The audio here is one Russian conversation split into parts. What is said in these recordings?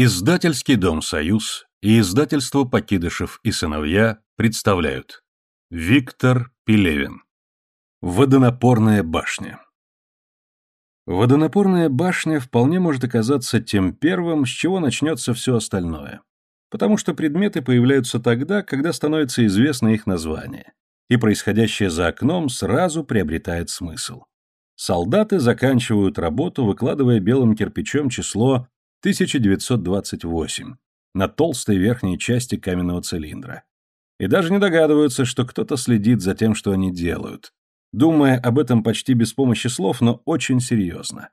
Издательский дом «Союз» и издательство «Покидышев и сыновья» представляют. Виктор Пелевин. Водонапорная башня Водонапорная башня вполне может оказаться тем первым, с чего начнется все остальное, потому что предметы появляются тогда, когда становится известно их название, и происходящее за окном сразу приобретает смысл. Солдаты заканчивают работу, выкладывая белым кирпичом число 1928 на толстой верхней части каменного цилиндра. И даже не догадываются, что кто-то следит за тем, что они делают, думая об этом почти без помощи слов, но очень серьезно.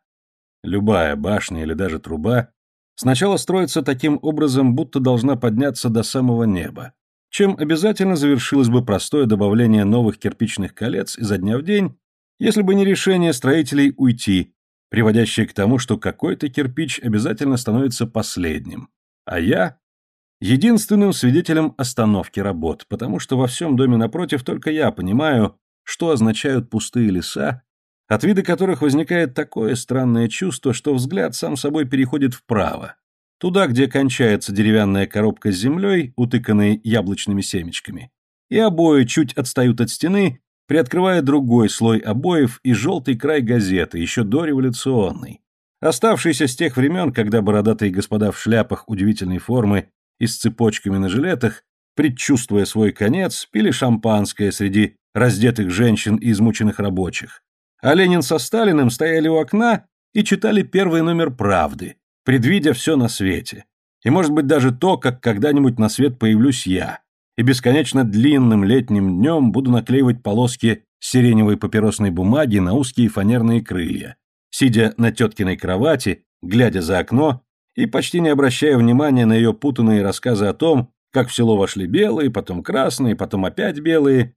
Любая башня или даже труба сначала строится таким образом, будто должна подняться до самого неба, чем обязательно завершилось бы простое добавление новых кирпичных колец изо дня в день, если бы не решение строителей уйти, приводящее к тому, что какой-то кирпич обязательно становится последним, а я — единственным свидетелем остановки работ, потому что во всем доме напротив только я понимаю, что означают пустые леса, от вида которых возникает такое странное чувство, что взгляд сам собой переходит вправо, туда, где кончается деревянная коробка с землей, утыканной яблочными семечками, и обои чуть отстают от стены, приоткрывая другой слой обоев и желтый край газеты, еще дореволюционный, оставшийся с тех времен, когда бородатые господа в шляпах удивительной формы и с цепочками на жилетах, предчувствуя свой конец, пили шампанское среди раздетых женщин и измученных рабочих. А Ленин со Сталиным стояли у окна и читали первый номер «Правды», предвидя все на свете. И, может быть, даже то, как когда-нибудь на свет появлюсь я, и бесконечно длинным летним днем буду наклеивать полоски сиреневой папиросной бумаги на узкие фанерные крылья, сидя на теткиной кровати, глядя за окно и почти не обращая внимания на ее путанные рассказы о том, как в село вошли белые, потом красные, потом опять белые,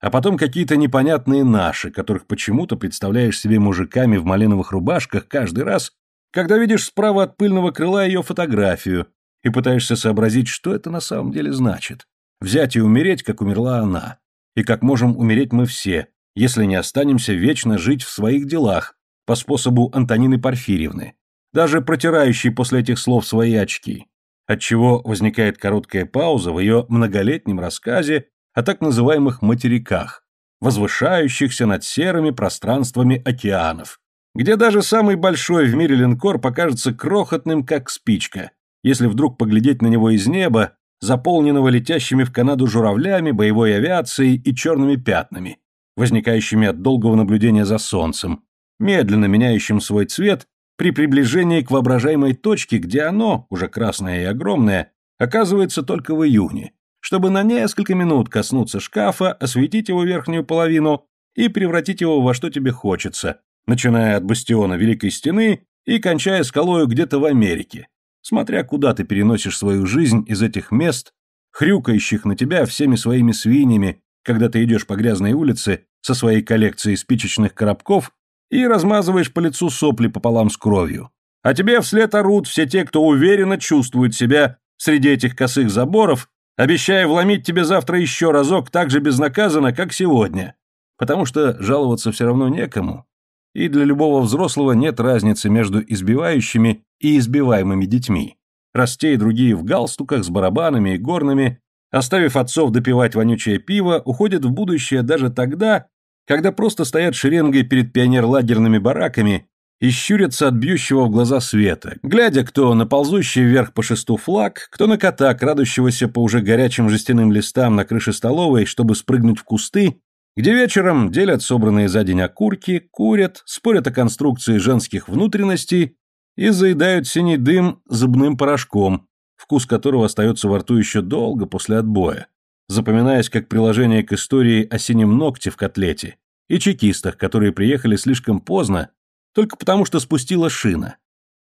а потом какие-то непонятные наши, которых почему-то представляешь себе мужиками в малиновых рубашках каждый раз, когда видишь справа от пыльного крыла ее фотографию и пытаешься сообразить, что это на самом деле значит. Взять и умереть, как умерла она. И как можем умереть мы все, если не останемся вечно жить в своих делах, по способу Антонины Порфирьевны, даже протирающей после этих слов свои очки. Отчего возникает короткая пауза в ее многолетнем рассказе о так называемых материках, возвышающихся над серыми пространствами океанов, где даже самый большой в мире линкор покажется крохотным, как спичка, если вдруг поглядеть на него из неба заполненного летящими в Канаду журавлями, боевой авиацией и черными пятнами, возникающими от долгого наблюдения за Солнцем, медленно меняющим свой цвет при приближении к воображаемой точке, где оно, уже красное и огромное, оказывается только в июне, чтобы на несколько минут коснуться шкафа, осветить его верхнюю половину и превратить его во что тебе хочется, начиная от бастиона Великой Стены и кончая скалою где-то в Америке, смотря куда ты переносишь свою жизнь из этих мест, хрюкающих на тебя всеми своими свиньями, когда ты идешь по грязной улице со своей коллекцией спичечных коробков и размазываешь по лицу сопли пополам с кровью. А тебе вслед орут все те, кто уверенно чувствует себя среди этих косых заборов, обещая вломить тебе завтра еще разок так же безнаказанно, как сегодня. Потому что жаловаться все равно некому, и для любого взрослого нет разницы между избивающими и избиваемыми детьми. Растей другие в галстуках с барабанами и горными, оставив отцов допивать вонючее пиво, уходят в будущее даже тогда, когда просто стоят шеренгой перед пионерлагерными бараками и щурятся от бьющего в глаза света, глядя кто на ползущий вверх по шесту флаг, кто на кота, крадущегося по уже горячим жестяным листам на крыше столовой, чтобы спрыгнуть в кусты, где вечером делят собранные за день окурки, курят, спорят о конструкции женских внутренностей и заедают синий дым зубным порошком, вкус которого остается во рту еще долго после отбоя, запоминаясь как приложение к истории о синем ногте в котлете и чекистах, которые приехали слишком поздно, только потому что спустила шина.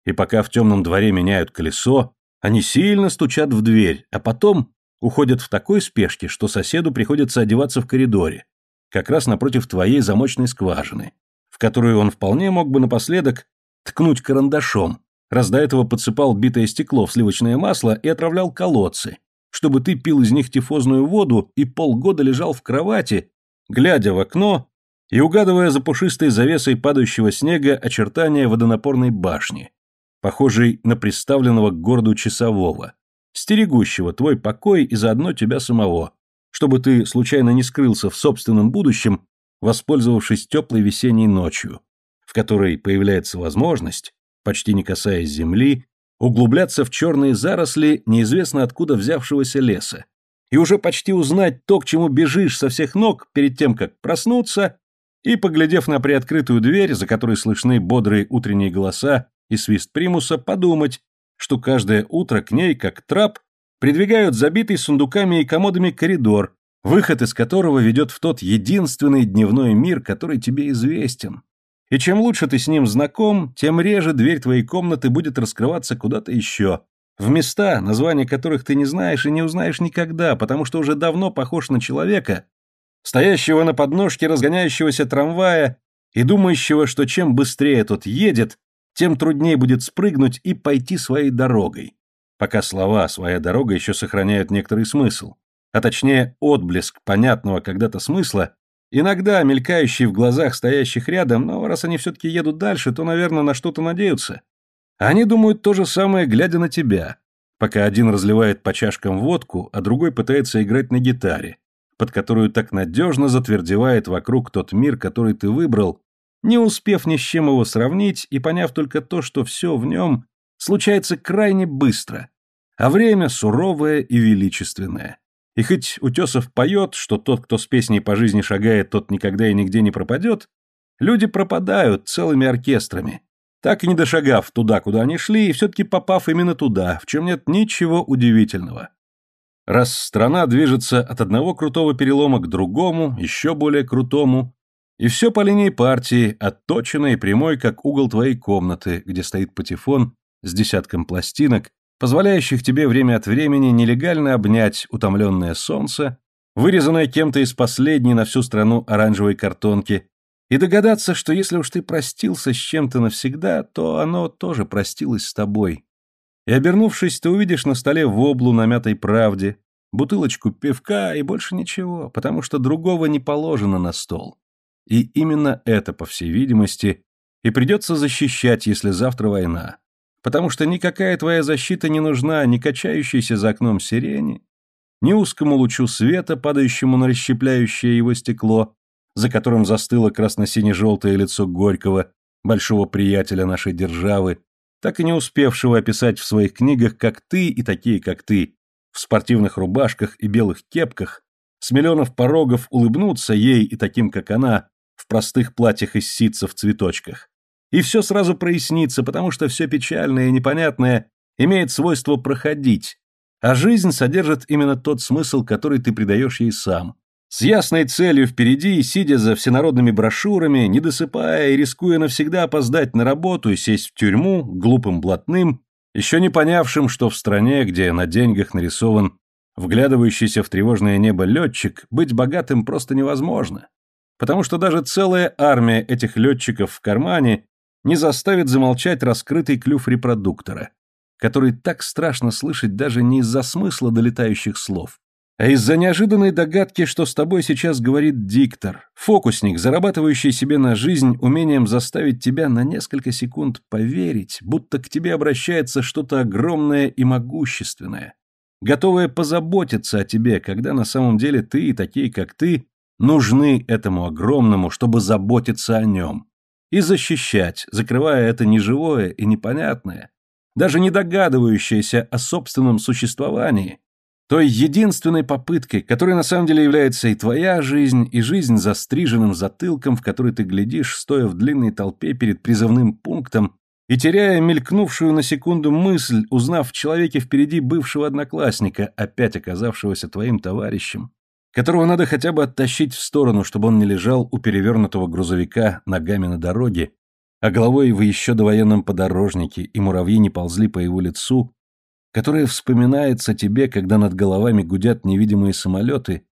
И пока в темном дворе меняют колесо, они сильно стучат в дверь, а потом уходят в такой спешке, что соседу приходится одеваться в коридоре, как раз напротив твоей замочной скважины, в которую он вполне мог бы напоследок ткнуть карандашом, раз до этого подсыпал битое стекло в сливочное масло и отравлял колодцы, чтобы ты пил из них тифозную воду и полгода лежал в кровати, глядя в окно и угадывая за пушистой завесой падающего снега очертания водонапорной башни, похожий на приставленного к городу часового, стерегущего твой покой и заодно тебя самого, чтобы ты случайно не скрылся в собственном будущем, воспользовавшись теплой весенней ночью, в которой появляется возможность, почти не касаясь земли, углубляться в черные заросли неизвестно откуда взявшегося леса, и уже почти узнать то, к чему бежишь со всех ног перед тем, как проснуться, и, поглядев на приоткрытую дверь, за которой слышны бодрые утренние голоса и свист примуса, подумать, что каждое утро к ней, как трап, придвигают забитый сундуками и комодами коридор, выход из которого ведет в тот единственный дневной мир, который тебе известен. И чем лучше ты с ним знаком, тем реже дверь твоей комнаты будет раскрываться куда-то еще, в места, названия которых ты не знаешь и не узнаешь никогда, потому что уже давно похож на человека, стоящего на подножке разгоняющегося трамвая и думающего, что чем быстрее тот едет, тем труднее будет спрыгнуть и пойти своей дорогой. Пока слова «своя дорога» еще сохраняют некоторый смысл, а точнее отблеск понятного когда-то смысла, иногда мелькающий в глазах стоящих рядом, но раз они все-таки едут дальше, то, наверное, на что-то надеются. Они думают то же самое, глядя на тебя, пока один разливает по чашкам водку, а другой пытается играть на гитаре, под которую так надежно затвердевает вокруг тот мир, который ты выбрал, не успев ни с чем его сравнить и поняв только то, что все в нем случается крайне быстро, а время суровое и величественное. И хоть Утесов поет, что тот, кто с песней по жизни шагает, тот никогда и нигде не пропадет, люди пропадают целыми оркестрами, так и не дошагав туда, куда они шли, и все-таки попав именно туда, в чем нет ничего удивительного. Раз страна движется от одного крутого перелома к другому, еще более крутому, и все по линии партии, отточенной и прямой, как угол твоей комнаты, где стоит патефон с десятком пластинок, позволяющих тебе время от времени нелегально обнять утомленное солнце, вырезанное кем-то из последней на всю страну оранжевой картонки, и догадаться, что если уж ты простился с чем-то навсегда, то оно тоже простилось с тобой. И обернувшись, ты увидишь на столе воблу на мятой правде, бутылочку пивка и больше ничего, потому что другого не положено на стол. И именно это, по всей видимости, и придется защищать, если завтра война. Потому что никакая твоя защита не нужна ни качающейся за окном сирени, ни узкому лучу света, падающему на расщепляющее его стекло, за которым застыло красно-сине-желтое лицо Горького, большого приятеля нашей державы, так и не успевшего описать в своих книгах, как ты и такие, как ты, в спортивных рубашках и белых кепках, с миллионов порогов улыбнуться ей и таким, как она, в простых платьях из ситца в цветочках. И все сразу прояснится, потому что все печальное и непонятное имеет свойство проходить, а жизнь содержит именно тот смысл, который ты придаешь ей сам. С ясной целью впереди, сидя за всенародными брошюрами, не досыпая и рискуя навсегда опоздать на работу и сесть в тюрьму, глупым блатным, еще не понявшим, что в стране, где на деньгах нарисован вглядывающийся в тревожное небо летчик, быть богатым просто невозможно потому что даже целая армия этих летчиков в кармане не заставит замолчать раскрытый клюв репродуктора, который так страшно слышать даже не из-за смысла долетающих слов, а из-за неожиданной догадки, что с тобой сейчас говорит диктор, фокусник, зарабатывающий себе на жизнь умением заставить тебя на несколько секунд поверить, будто к тебе обращается что-то огромное и могущественное, готовое позаботиться о тебе, когда на самом деле ты и такие, как ты, нужны этому огромному, чтобы заботиться о нем и защищать, закрывая это неживое и непонятное, даже не догадывающееся о собственном существовании, той единственной попыткой, которая на самом деле является и твоя жизнь, и жизнь за стриженным затылком, в который ты глядишь, стоя в длинной толпе перед призывным пунктом и теряя мелькнувшую на секунду мысль, узнав в человеке впереди бывшего одноклассника, опять оказавшегося твоим товарищем, которого надо хотя бы оттащить в сторону, чтобы он не лежал у перевернутого грузовика ногами на дороге, а головой в еще довоенном подорожнике, и муравьи не ползли по его лицу, которое вспоминается тебе, когда над головами гудят невидимые самолеты,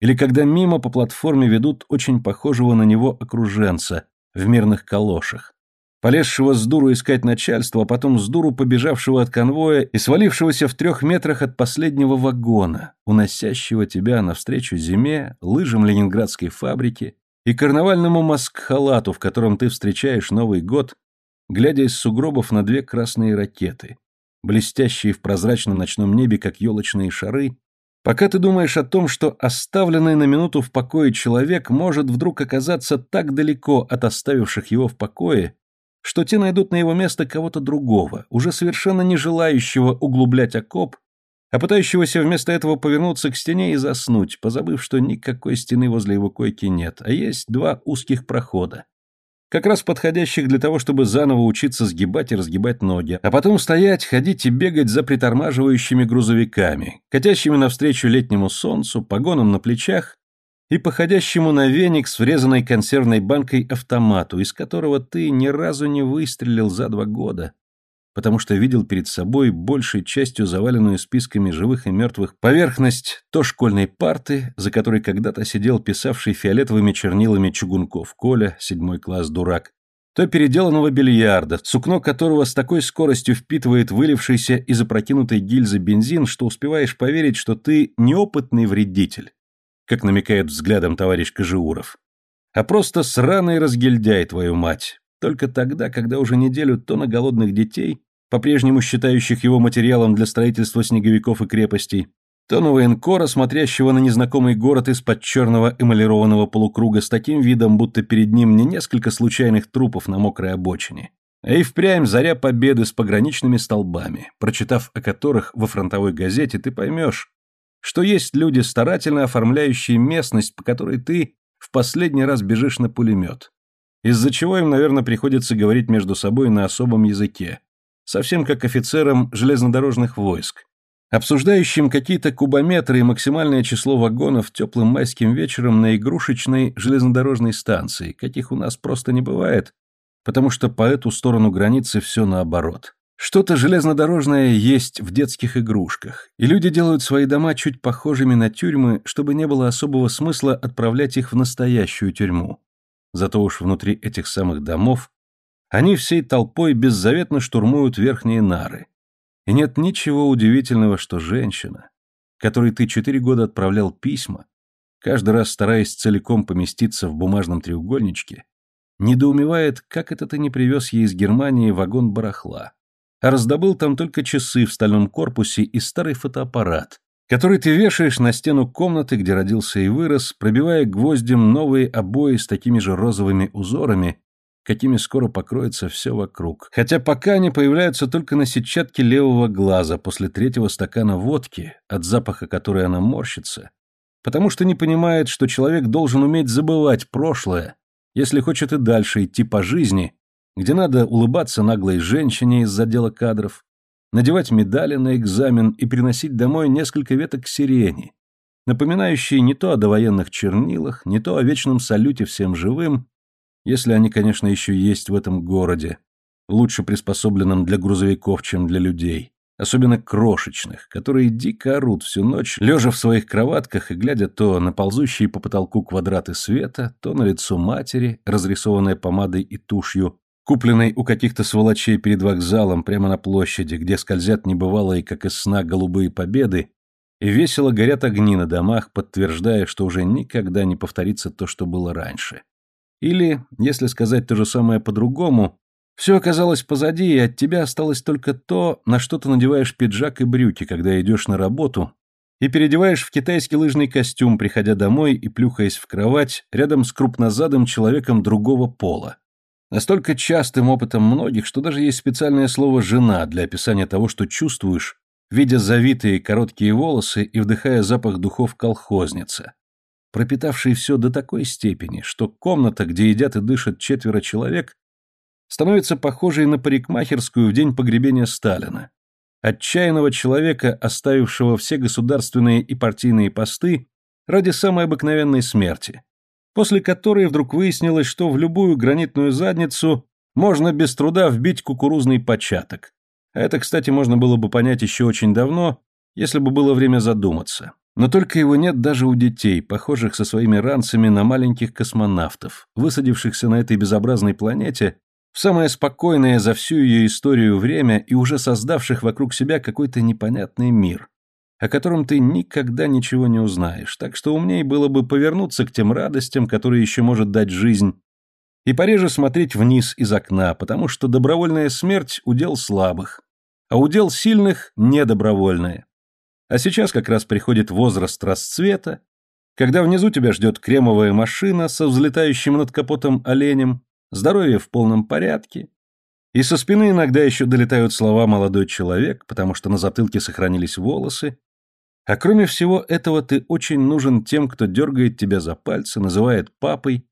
или когда мимо по платформе ведут очень похожего на него окруженца в мирных калошах полезшего с дуру искать начальство, а потом с дуру побежавшего от конвоя и свалившегося в трех метрах от последнего вагона, уносящего тебя навстречу зиме, лыжам ленинградской фабрики и карнавальному маск-халату, в котором ты встречаешь Новый год, глядя из сугробов на две красные ракеты, блестящие в прозрачном ночном небе, как елочные шары, пока ты думаешь о том, что оставленный на минуту в покое человек может вдруг оказаться так далеко от оставивших его в покое, что те найдут на его место кого-то другого, уже совершенно не желающего углублять окоп, а пытающегося вместо этого повернуться к стене и заснуть, позабыв, что никакой стены возле его койки нет, а есть два узких прохода, как раз подходящих для того, чтобы заново учиться сгибать и разгибать ноги, а потом стоять, ходить и бегать за притормаживающими грузовиками, катящими навстречу летнему солнцу, погоном на плечах и походящему на веник с врезанной консервной банкой автомату, из которого ты ни разу не выстрелил за два года, потому что видел перед собой большей частью заваленную списками живых и мертвых поверхность то школьной парты, за которой когда-то сидел писавший фиолетовыми чернилами Чугунков Коля, седьмой класс дурак, то переделанного бильярда, сукно которого с такой скоростью впитывает вылившийся из опрокинутой гильзы бензин, что успеваешь поверить, что ты неопытный вредитель, как намекает взглядом товарищ Кожеуров, а просто сраный разгильдяй, твою мать, только тогда, когда уже неделю то голодных детей, по-прежнему считающих его материалом для строительства снеговиков и крепостей, то на военкора, смотрящего на незнакомый город из-под черного эмалированного полукруга с таким видом, будто перед ним не несколько случайных трупов на мокрой обочине, а и впрямь заря победы с пограничными столбами, прочитав о которых во фронтовой газете, ты поймешь, что есть люди, старательно оформляющие местность, по которой ты в последний раз бежишь на пулемет, из-за чего им, наверное, приходится говорить между собой на особом языке, совсем как офицерам железнодорожных войск, обсуждающим какие-то кубометры и максимальное число вагонов теплым майским вечером на игрушечной железнодорожной станции, каких у нас просто не бывает, потому что по эту сторону границы все наоборот. Что-то железнодорожное есть в детских игрушках, и люди делают свои дома чуть похожими на тюрьмы, чтобы не было особого смысла отправлять их в настоящую тюрьму. Зато уж внутри этих самых домов они всей толпой беззаветно штурмуют верхние нары. И нет ничего удивительного, что женщина, которой ты четыре года отправлял письма, каждый раз стараясь целиком поместиться в бумажном треугольничке, недоумевает, как это ты не привез ей из Германии вагон барахла, раздобыл там только часы в стальном корпусе и старый фотоаппарат, который ты вешаешь на стену комнаты, где родился и вырос, пробивая гвоздем новые обои с такими же розовыми узорами, какими скоро покроется все вокруг. Хотя пока они появляются только на сетчатке левого глаза после третьего стакана водки, от запаха которой она морщится, потому что не понимает, что человек должен уметь забывать прошлое, если хочет и дальше идти по жизни, где надо улыбаться наглой женщине из отдела кадров, надевать медали на экзамен и приносить домой несколько веток сирени, напоминающие не то о довоенных чернилах, не то о вечном салюте всем живым, если они, конечно, еще есть в этом городе, лучше приспособленном для грузовиков, чем для людей, особенно крошечных, которые дико орут всю ночь, лежа в своих кроватках и глядя то на ползущие по потолку квадраты света, то на лицо матери, разрисованное помадой и тушью, купленной у каких-то сволочей перед вокзалом прямо на площади, где скользят небывалые, как из сна, голубые победы, и весело горят огни на домах, подтверждая, что уже никогда не повторится то, что было раньше. Или, если сказать то же самое по-другому, все оказалось позади, и от тебя осталось только то, на что ты надеваешь пиджак и брюки, когда идешь на работу, и переодеваешь в китайский лыжный костюм, приходя домой и плюхаясь в кровать рядом с крупнозадым человеком другого пола, Настолько частым опытом многих, что даже есть специальное слово «жена» для описания того, что чувствуешь, видя завитые короткие волосы и вдыхая запах духов колхозницы, пропитавший все до такой степени, что комната, где едят и дышат четверо человек, становится похожей на парикмахерскую в день погребения Сталина. Отчаянного человека, оставившего все государственные и партийные посты ради самой обыкновенной смерти, после которой вдруг выяснилось, что в любую гранитную задницу можно без труда вбить кукурузный початок. А это, кстати, можно было бы понять еще очень давно, если бы было время задуматься. Но только его нет даже у детей, похожих со своими ранцами на маленьких космонавтов, высадившихся на этой безобразной планете в самое спокойное за всю ее историю время и уже создавших вокруг себя какой-то непонятный мир, о котором ты никогда ничего не узнаешь, так что умнее было бы повернуться к тем радостям, которые еще может дать жизнь, И пореже смотреть вниз из окна, потому что добровольная смерть – удел слабых, а удел сильных – недобровольная. А сейчас как раз приходит возраст расцвета, когда внизу тебя ждет кремовая машина со взлетающим над капотом оленем, здоровье в полном порядке, и со спины иногда еще долетают слова «молодой человек», потому что на затылке сохранились волосы, а кроме всего этого ты очень нужен тем, кто дергает тебя за пальцы, называет папой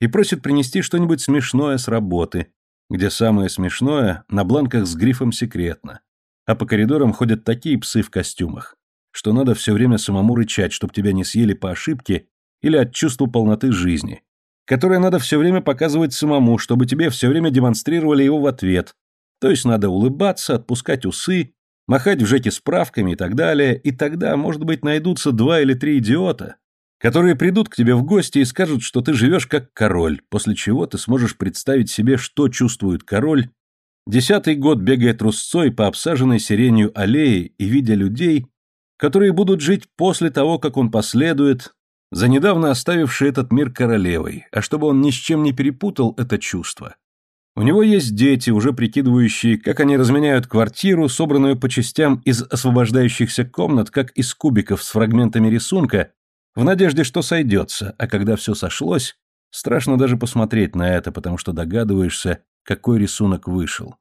и просит принести что-нибудь смешное с работы, где самое смешное на бланках с грифом «секретно», а по коридорам ходят такие псы в костюмах, что надо все время самому рычать, чтобы тебя не съели по ошибке или от чувства полноты жизни, которое надо все время показывать самому, чтобы тебе все время демонстрировали его в ответ, то есть надо улыбаться, отпускать усы, махать в жеке справками и так далее, и тогда, может быть, найдутся два или три идиота, которые придут к тебе в гости и скажут, что ты живешь как король, после чего ты сможешь представить себе, что чувствует король, десятый год бегая трусцой по обсаженной сиренью аллее и видя людей, которые будут жить после того, как он последует, за недавно оставивший этот мир королевой, а чтобы он ни с чем не перепутал это чувство. У него есть дети, уже прикидывающие, как они разменяют квартиру, собранную по частям из освобождающихся комнат, как из кубиков с фрагментами рисунка, в надежде, что сойдется, а когда все сошлось, страшно даже посмотреть на это, потому что догадываешься, какой рисунок вышел.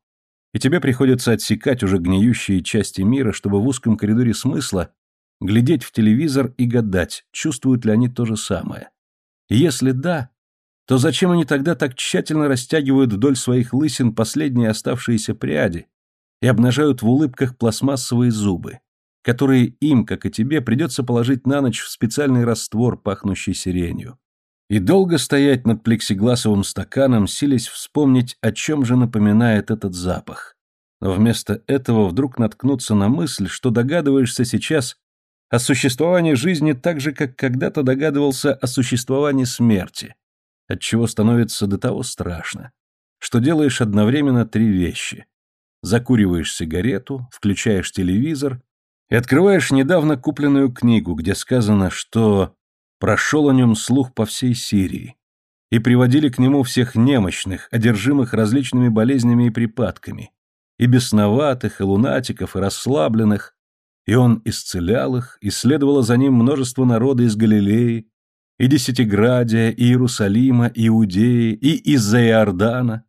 И тебе приходится отсекать уже гниющие части мира, чтобы в узком коридоре смысла глядеть в телевизор и гадать, чувствуют ли они то же самое. Если да, то зачем они тогда так тщательно растягивают вдоль своих лысин последние оставшиеся пряди и обнажают в улыбках пластмассовые зубы, которые им, как и тебе, придется положить на ночь в специальный раствор, пахнущий сиренью. И долго стоять над плексигласовым стаканом, силясь вспомнить, о чем же напоминает этот запах. Но вместо этого вдруг наткнуться на мысль, что догадываешься сейчас о существовании жизни так же, как когда-то догадывался о существовании смерти отчего становится до того страшно, что делаешь одновременно три вещи. Закуриваешь сигарету, включаешь телевизор и открываешь недавно купленную книгу, где сказано, что прошел о нем слух по всей Сирии, и приводили к нему всех немощных, одержимых различными болезнями и припадками, и бесноватых, и лунатиков, и расслабленных, и он исцелял их, и следовало за ним множество народа из Галилеи, и Десятиградия, и Иерусалима, и Иудеи, и из-за Иордана,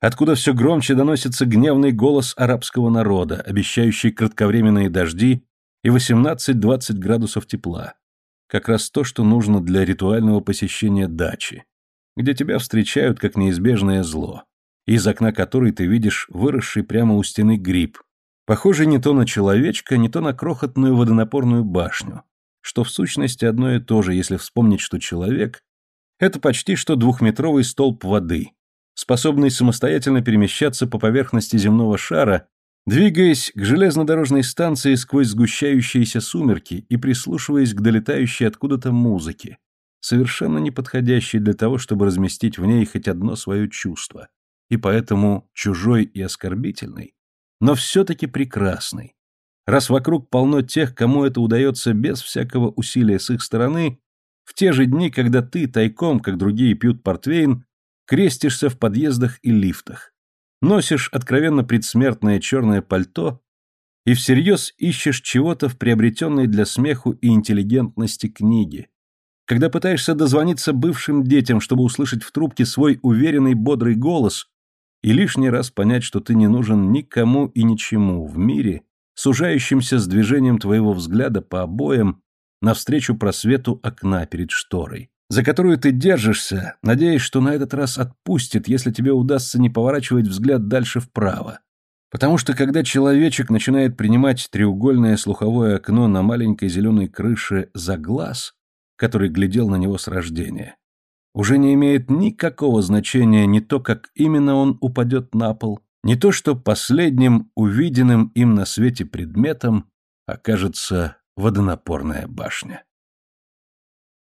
откуда все громче доносится гневный голос арабского народа, обещающий кратковременные дожди и 18-20 градусов тепла. Как раз то, что нужно для ритуального посещения дачи, где тебя встречают как неизбежное зло, из окна которой ты видишь выросший прямо у стены гриб, похожий не то на человечка, не то на крохотную водонапорную башню, что в сущности одно и то же, если вспомнить, что человек – это почти что двухметровый столб воды, способный самостоятельно перемещаться по поверхности земного шара, двигаясь к железнодорожной станции сквозь сгущающиеся сумерки и прислушиваясь к долетающей откуда-то музыке, совершенно неподходящей для того, чтобы разместить в ней хоть одно свое чувство, и поэтому чужой и оскорбительный, но все-таки прекрасный, раз вокруг полно тех, кому это удается без всякого усилия с их стороны, в те же дни, когда ты тайком, как другие пьют портвейн, крестишься в подъездах и лифтах, носишь откровенно предсмертное черное пальто и всерьез ищешь чего-то в приобретенной для смеху и интеллигентности книге, когда пытаешься дозвониться бывшим детям, чтобы услышать в трубке свой уверенный бодрый голос и лишний раз понять, что ты не нужен никому и ничему в мире, сужающимся с движением твоего взгляда по обоям навстречу просвету окна перед шторой, за которую ты держишься, надеясь, что на этот раз отпустит, если тебе удастся не поворачивать взгляд дальше вправо. Потому что когда человечек начинает принимать треугольное слуховое окно на маленькой зеленой крыше за глаз, который глядел на него с рождения, уже не имеет никакого значения не то, как именно он упадет на пол, не то что последним увиденным им на свете предметом окажется водонапорная башня.